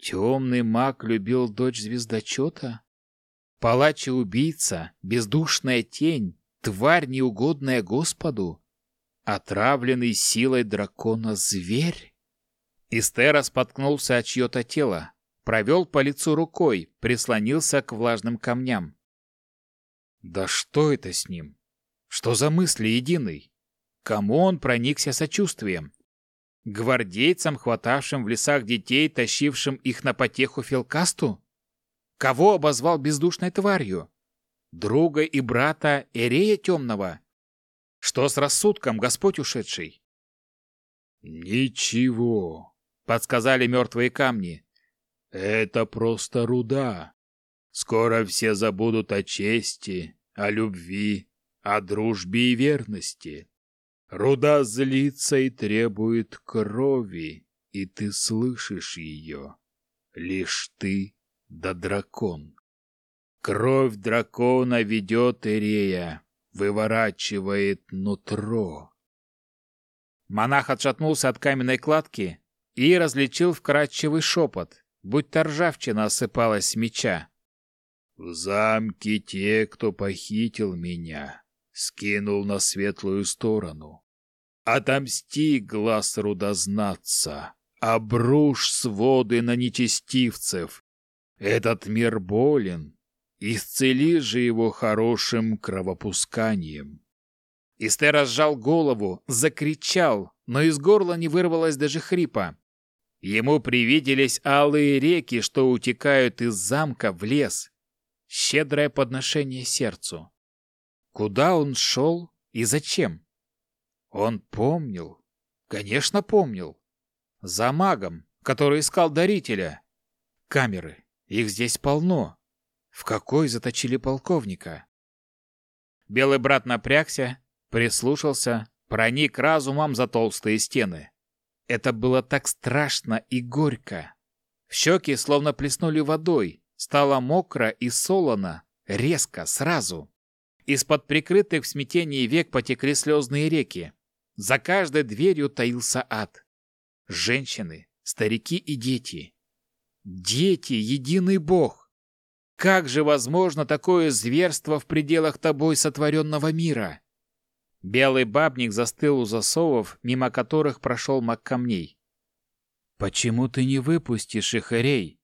Темный маг любил дочь звездочета? Палач и убийца, бездушная тень, тварь, неугодная Господу? Отравленный силой дракона зверь? Истера споткнулся от чье-то тело, провел по лицу рукой, прислонился к влажным камням. Да что это с ним? Что за мысли единый? Кому он проникся сочувствием? Гвардейцам, хватавшим в лесах детей, тащившим их на потеху Филкасту? Кого обозвал бездушной тварью? Друга и брата Эрея Темного? Что с рассудком, Господь ушедший? «Ничего», — подсказали мертвые камни. «Это просто руда. Скоро все забудут о чести, о любви, о дружбе и верности. Руда злится и требует крови, и ты слышишь ее. Лишь ты да дракон. Кровь дракона ведет Ирея, выворачивает нутро. Монах отшатнулся от каменной кладки и различил вкрадчивый шепот, будто ржавчина осыпалась с меча. «В замке те, кто похитил меня, скинул на светлую сторону. Отомсти, глаз рудознаться, обрушь своды на нечестивцев. Этот мир болен, исцели же его хорошим кровопусканием. Истер разжал голову, закричал, но из горла не вырвалось даже хрипа. Ему привиделись алые реки, что утекают из замка в лес. Щедрое подношение сердцу. Куда он шел и зачем? Он помнил. Конечно, помнил. За магом, который искал дарителя. Камеры. Их здесь полно. В какой заточили полковника? Белый брат напрягся, прислушался, проник разумом за толстые стены. Это было так страшно и горько. В щеки словно плеснули водой, стало мокро и солоно, резко, сразу. Из-под прикрытых в смятении век потекли слезные реки. За каждой дверью таился ад. Женщины, старики и дети. Дети, единый Бог! Как же возможно такое зверство в пределах тобой сотворенного мира? Белый бабник застыл у засовов, мимо которых прошел маг камней. «Почему ты не выпустишь их, Эрей?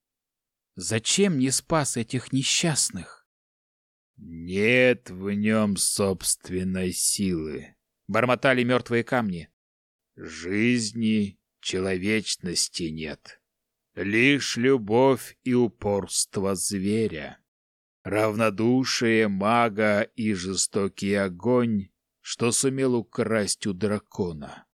Зачем не спас этих несчастных?» «Нет в нем собственной силы», — бормотали мертвые камни. «Жизни, человечности нет. Лишь любовь и упорство зверя, равнодушие мага и жестокий огонь, что сумел украсть у дракона».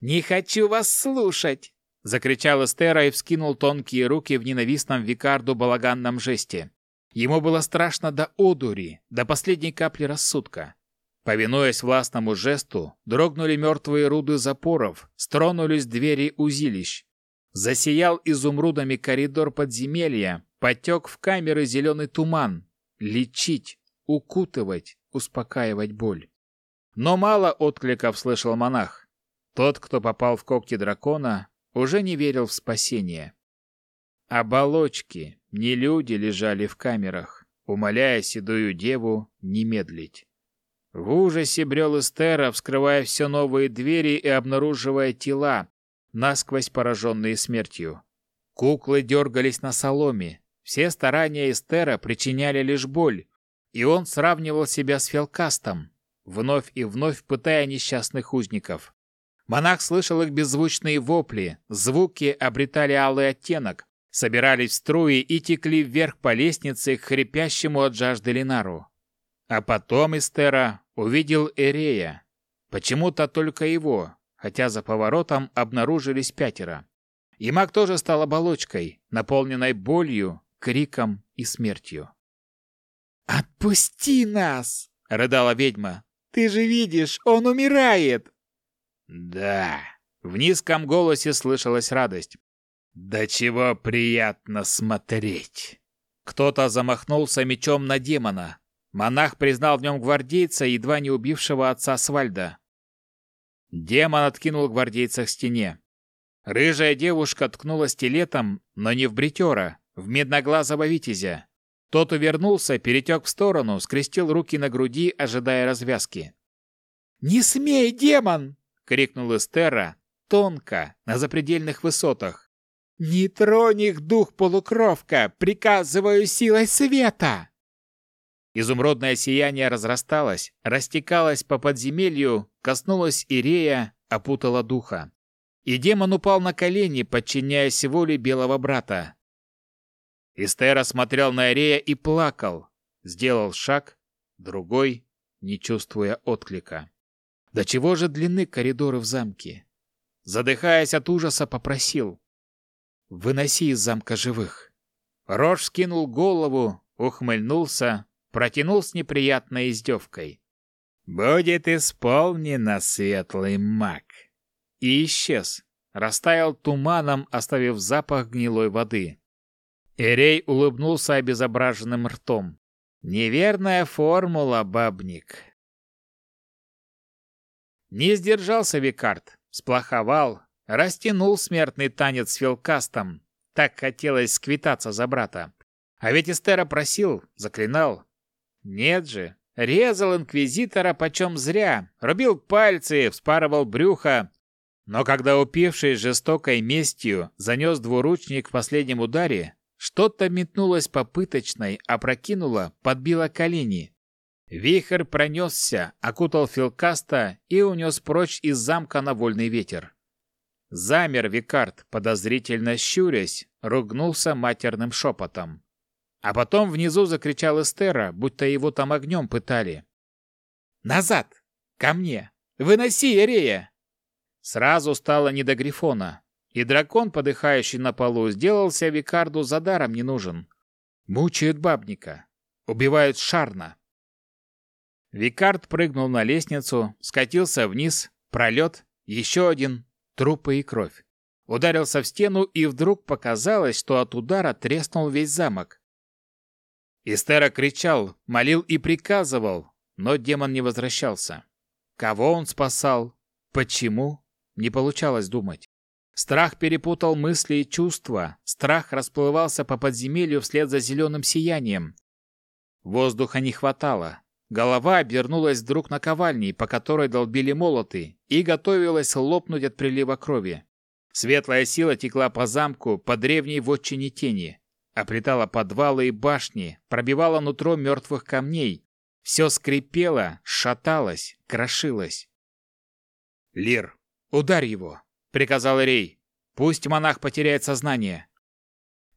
«Не хочу вас слушать!» — закричал Эстера и вскинул тонкие руки в ненавистном Викарду балаганном жесте. Ему было страшно до одури, до последней капли рассудка. Повинуясь властному жесту, дрогнули мертвые руды запоров, стронулись двери узилищ. Засиял изумрудами коридор подземелья, потек в камеры зеленый туман. Лечить, укутывать, успокаивать боль. Но мало откликов слышал монах. Тот, кто попал в когти дракона, уже не верил в спасение. Оболочки, не люди лежали в камерах, умоляя седую деву не медлить. В ужасе брел Эстера, вскрывая все новые двери и обнаруживая тела, насквозь пораженные смертью. Куклы дергались на соломе. Все старания Эстера причиняли лишь боль, и он сравнивал себя с Фелкастом, вновь и вновь пытая несчастных узников. Монах слышал их беззвучные вопли, звуки обретали алый оттенок, собирались в струи и текли вверх по лестнице к хрипящему от жажды Линару. А потом Эстера увидел Эрея. Почему-то только его, хотя за поворотом обнаружились пятеро. И маг тоже стал оболочкой, наполненной болью, криком и смертью. «Отпусти нас!» — рыдала ведьма. «Ты же видишь, он умирает!» «Да!» — в низком голосе слышалась радость. «Да чего приятно смотреть!» Кто-то замахнулся мечом на демона. Монах признал в нем гвардейца, едва не убившего отца Свальда. Демон откинул гвардейца к стене. Рыжая девушка ткнула стилетом, но не в бритера, в медноглазого витязя. Тот увернулся, перетек в сторону, скрестил руки на груди, ожидая развязки. «Не смей, демон!» — крикнул Эстера, тонко, на запредельных высотах. «Не тронь их, дух полукровка! Приказываю силой света!» Изумрудное сияние разрасталось, растекалось по подземелью, коснулось Ирея, опутало духа. И демон упал на колени, подчиняясь воле белого брата. Истера смотрел на Ирея и плакал. Сделал шаг, другой, не чувствуя отклика. До чего же длинны коридоры в замке? Задыхаясь от ужаса, попросил. «Выноси из замка живых». Рож скинул голову, ухмыльнулся, протянул с неприятной издевкой. «Будет исполнено, светлый маг!» И исчез, растаял туманом, оставив запах гнилой воды. Эрей улыбнулся обезображенным ртом. «Неверная формула, бабник!» Не сдержался Викард, сплоховал, растянул смертный танец с Филкастом. Так хотелось сквитаться за брата. А ведь Эстера просил, заклинал, нет же, резал инквизитора почем зря, рубил пальцы, вспарывал брюхо. Но когда, упившись жестокой местью, занес двуручник в последнем ударе, что-то метнулось по пыточной, опрокинуло, подбило колени. Вихрь пронесся, окутал Филкаста и унес прочь из замка на вольный ветер. Замер Викард, подозрительно щурясь, ругнулся матерным шепотом. А потом внизу закричал Эстера, будто его там огнем пытали. «Назад! Ко мне! Выноси Эрея!» Сразу стало не до Грифона, и дракон, подыхающий на полу, сделался Викарду за даром не нужен. Мучают бабника, убивают Шарна. Викард прыгнул на лестницу, скатился вниз, пролет, еще один, трупы и кровь. Ударился в стену, и вдруг показалось, что от удара треснул весь замок. Истера кричал, молил и приказывал, но демон не возвращался. Кого он спасал? Почему? Не получалось думать. Страх перепутал мысли и чувства. Страх расплывался по подземелью вслед за зеленым сиянием. Воздуха не хватало. Голова обернулась вдруг на ковальни, по которой долбили молоты, и готовилась лопнуть от прилива крови. Светлая сила текла по замку, по древней вотчине тени оплетала подвалы и башни, пробивала нутро мертвых камней. Все скрипело, шаталось, крошилось. «Лир, ударь его!» — приказал Рей. «Пусть монах потеряет сознание».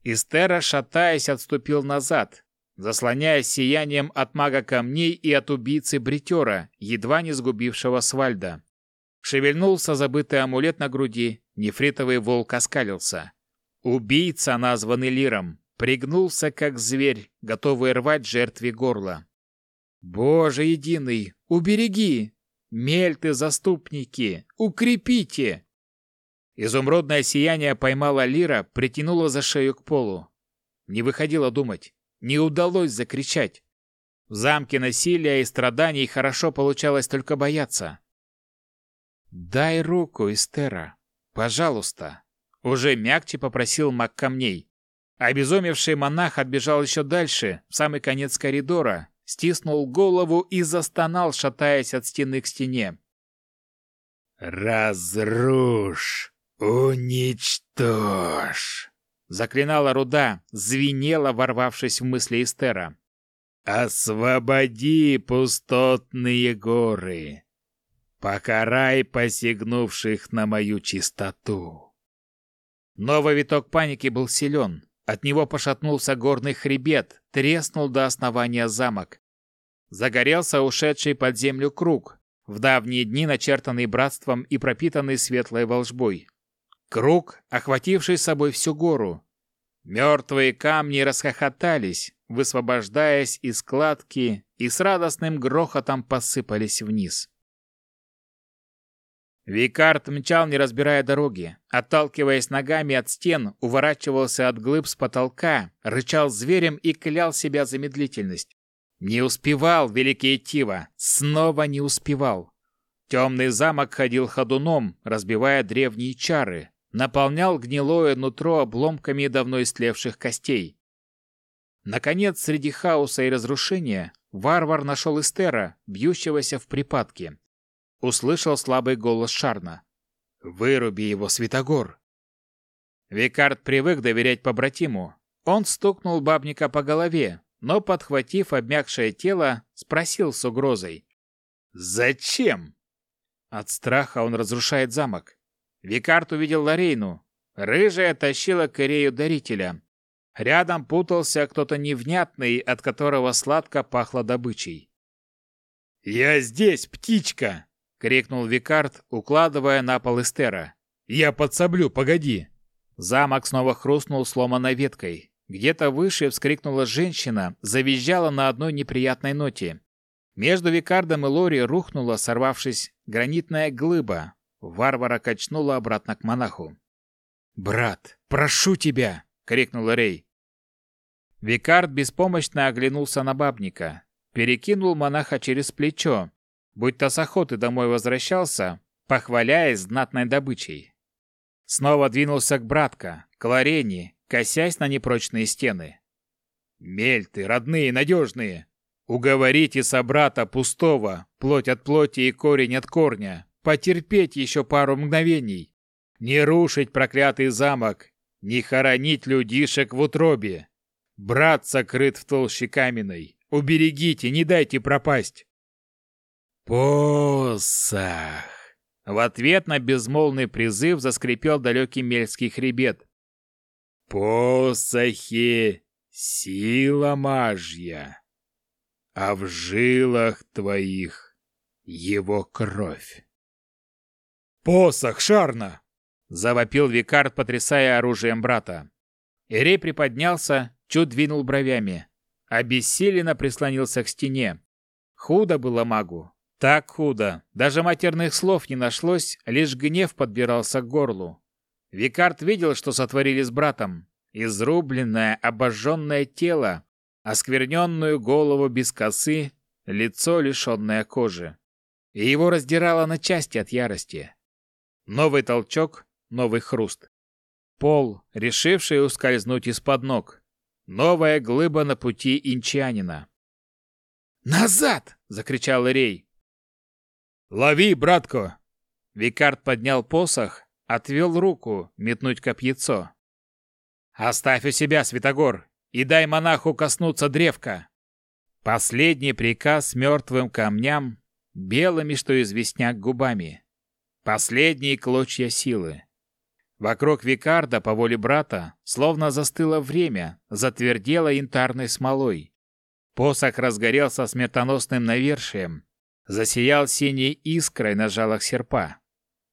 Истера, шатаясь, отступил назад, заслоняясь сиянием от мага камней и от убийцы Бритера, едва не сгубившего Свальда. Шевельнулся забытый амулет на груди, нефритовый волк оскалился. Убийца, названный Лиром, пригнулся, как зверь, готовый рвать жертве горло. «Боже единый, убереги! Мельты-заступники, укрепите!» Изумрудное сияние поймало Лира, притянуло за шею к полу. Не выходило думать, не удалось закричать. В замке насилия и страданий хорошо получалось только бояться. «Дай руку, Эстера, пожалуйста», — уже мягче попросил маг камней. Обезумевший монах отбежал еще дальше, в самый конец коридора, стиснул голову и застонал, шатаясь от стены к стене. «Разрушь! Уничтожь!» Заклинала руда, звенела, ворвавшись в мысли Эстера. «Освободи пустотные горы! Покарай посягнувших на мою чистоту!» Новый виток паники был силен. От него пошатнулся горный хребет, треснул до основания замок. Загорелся ушедший под землю круг, в давние дни начертанный братством и пропитанный светлой волжбой. Круг, охвативший собой всю гору. Мертвые камни расхохотались, высвобождаясь из складки и с радостным грохотом посыпались вниз. Викард мчал, не разбирая дороги. Отталкиваясь ногами от стен, уворачивался от глыб с потолка, рычал зверем и клял себя за медлительность. Не успевал великий Тива, снова не успевал. Темный замок ходил ходуном, разбивая древние чары, наполнял гнилое нутро обломками давно истлевших костей. Наконец, среди хаоса и разрушения, варвар нашел Эстера, бьющегося в припадке услышал слабый голос Шарна. «Выруби его, Святогор!» Викард привык доверять побратиму. Он стукнул бабника по голове, но, подхватив обмякшее тело, спросил с угрозой. «Зачем?» От страха он разрушает замок. Викард увидел Ларейну. Рыжая тащила к Ирею дарителя. Рядом путался кто-то невнятный, от которого сладко пахло добычей. «Я здесь, птичка!» крикнул Викард, укладывая на пол Эстера. «Я подсоблю, погоди!» Замок снова хрустнул сломанной веткой. Где-то выше вскрикнула женщина, завизжала на одной неприятной ноте. Между Викардом и Лори рухнула, сорвавшись, гранитная глыба. Варвара качнула обратно к монаху. «Брат, прошу тебя!» — крикнул Рей. Викард беспомощно оглянулся на бабника, перекинул монаха через плечо, будто с охоты домой возвращался, похваляясь знатной добычей. Снова двинулся к братка, к Ларене, косясь на непрочные стены. «Мельты, родные, надежные! Уговорите собрата пустого, плоть от плоти и корень от корня, потерпеть еще пару мгновений, не рушить проклятый замок, не хоронить людишек в утробе. Брат сокрыт в толще каменной, уберегите, не дайте пропасть!» «Посох!» В ответ на безмолвный призыв заскрипел далекий мельский хребет. «Посохи — сила мажья, а в жилах твоих его кровь». «Посох, Шарна!» — завопил Викард, потрясая оружием брата. Ирей приподнялся, чуть двинул бровями. Обессиленно прислонился к стене. Худо было магу, так худо. Даже матерных слов не нашлось, лишь гнев подбирался к горлу. Викард видел, что сотворили с братом. Изрубленное, обожженное тело, оскверненную голову без косы, лицо, лишенное кожи. И его раздирало на части от ярости. Новый толчок, новый хруст. Пол, решивший ускользнуть из-под ног. Новая глыба на пути инчанина. «Назад!» — закричал Ирей. «Лови, братко!» Викард поднял посох, отвел руку, метнуть копьецо. «Оставь у себя, Святогор, и дай монаху коснуться древка!» Последний приказ мертвым камням, белыми, что известняк, губами. Последние клочья силы. Вокруг Викарда, по воле брата, словно застыло время, затвердело янтарной смолой. Посох разгорелся смертоносным навершием, засиял синей искрой на жалах серпа,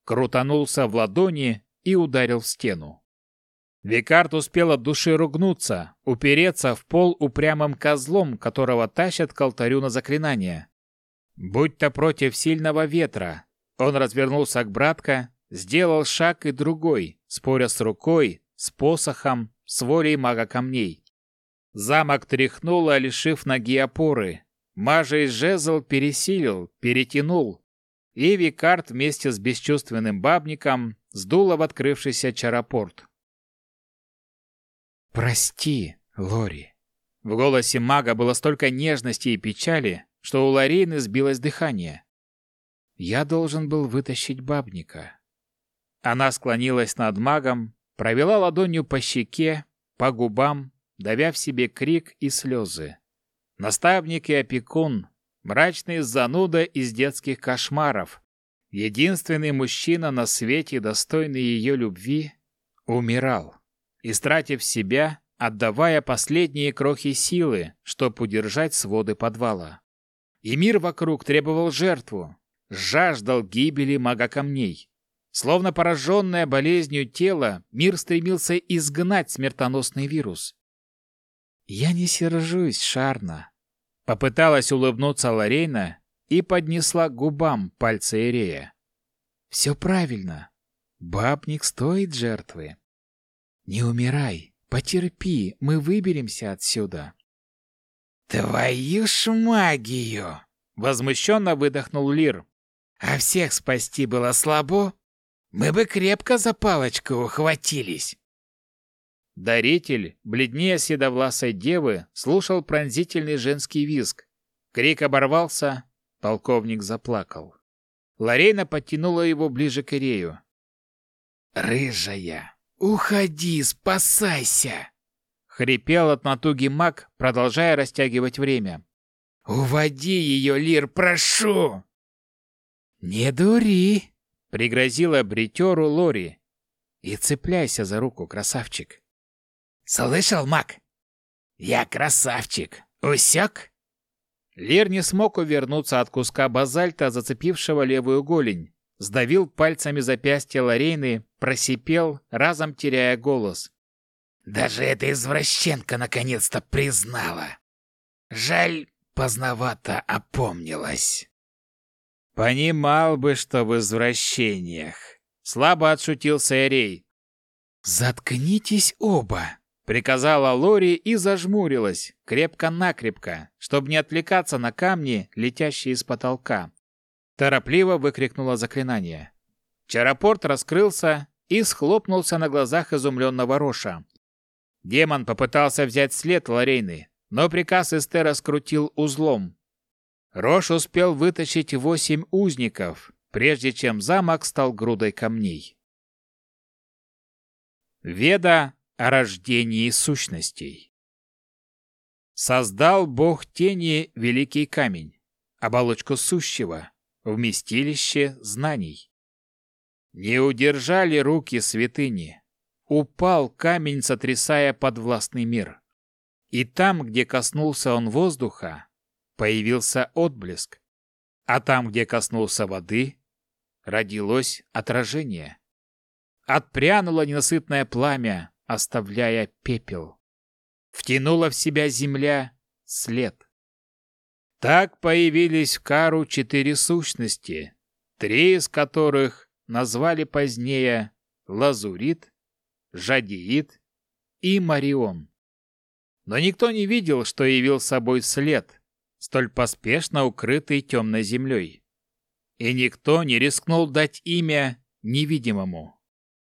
крутанулся в ладони и ударил в стену. Викард успел от души ругнуться, упереться в пол упрямым козлом, которого тащат к алтарю на заклинание. Будь то против сильного ветра, он развернулся к братка, сделал шаг и другой, споря с рукой, с посохом, с волей мага камней. Замок тряхнуло, лишив ноги опоры. Мажей жезл пересилил, перетянул, и Викард вместе с бесчувственным бабником сдуло в открывшийся чарапорт. «Прости, Лори». В голосе мага было столько нежности и печали, что у Ларейны сбилось дыхание. «Я должен был вытащить бабника». Она склонилась над магом, провела ладонью по щеке, по губам, давя в себе крик и слезы. Наставник и опекун, мрачный зануда из детских кошмаров, единственный мужчина на свете, достойный ее любви, умирал, истратив себя, отдавая последние крохи силы, чтобы удержать своды подвала. И мир вокруг требовал жертву, жаждал гибели мага камней. Словно пораженное болезнью тело, мир стремился изгнать смертоносный вирус. «Я не сержусь, Шарна», — попыталась улыбнуться Лорейна и поднесла к губам пальцы Ирея. «Все правильно. Бабник стоит жертвы. Не умирай, потерпи, мы выберемся отсюда». «Твою ж магию!» — возмущенно выдохнул Лир. «А всех спасти было слабо? Мы бы крепко за палочку ухватились!» Даритель, бледнее седовласой девы, слушал пронзительный женский визг. Крик оборвался, полковник заплакал. Ларейна подтянула его ближе к Ирею. «Рыжая, уходи, спасайся!» Хрипел от натуги маг, продолжая растягивать время. «Уводи ее, Лир, прошу!» «Не дури!» — пригрозила бритеру Лори. «И цепляйся за руку, красавчик!» «Слышал, маг? Я красавчик! Усек?» Лир не смог увернуться от куска базальта, зацепившего левую голень. Сдавил пальцами запястье Лорейны, просипел, разом теряя голос. «Даже эта извращенка наконец-то признала! Жаль, поздновато опомнилась!» «Понимал бы, что в извращениях!» Слабо отшутился Эрей. «Заткнитесь оба!» Приказала Лори и зажмурилась, крепко-накрепко, чтобы не отвлекаться на камни, летящие с потолка. Торопливо выкрикнула заклинание. Чарапорт раскрылся и схлопнулся на глазах изумленного Роша. Демон попытался взять след Лорейны, но приказ Эстера скрутил узлом. Рош успел вытащить восемь узников, прежде чем замок стал грудой камней. Веда о рождении сущностей. Создал Бог тени великий камень, оболочку сущего, вместилище знаний. Не удержали руки святыни, упал камень, сотрясая подвластный мир. И там, где коснулся он воздуха, появился отблеск, а там, где коснулся воды, родилось отражение. Отпрянуло ненасытное пламя, оставляя пепел. Втянула в себя земля след. Так появились в Кару четыре сущности, три из которых назвали позднее Лазурит, Жадиит и Марион. Но никто не видел, что явил собой след, столь поспешно укрытый темной землей. И никто не рискнул дать имя невидимому.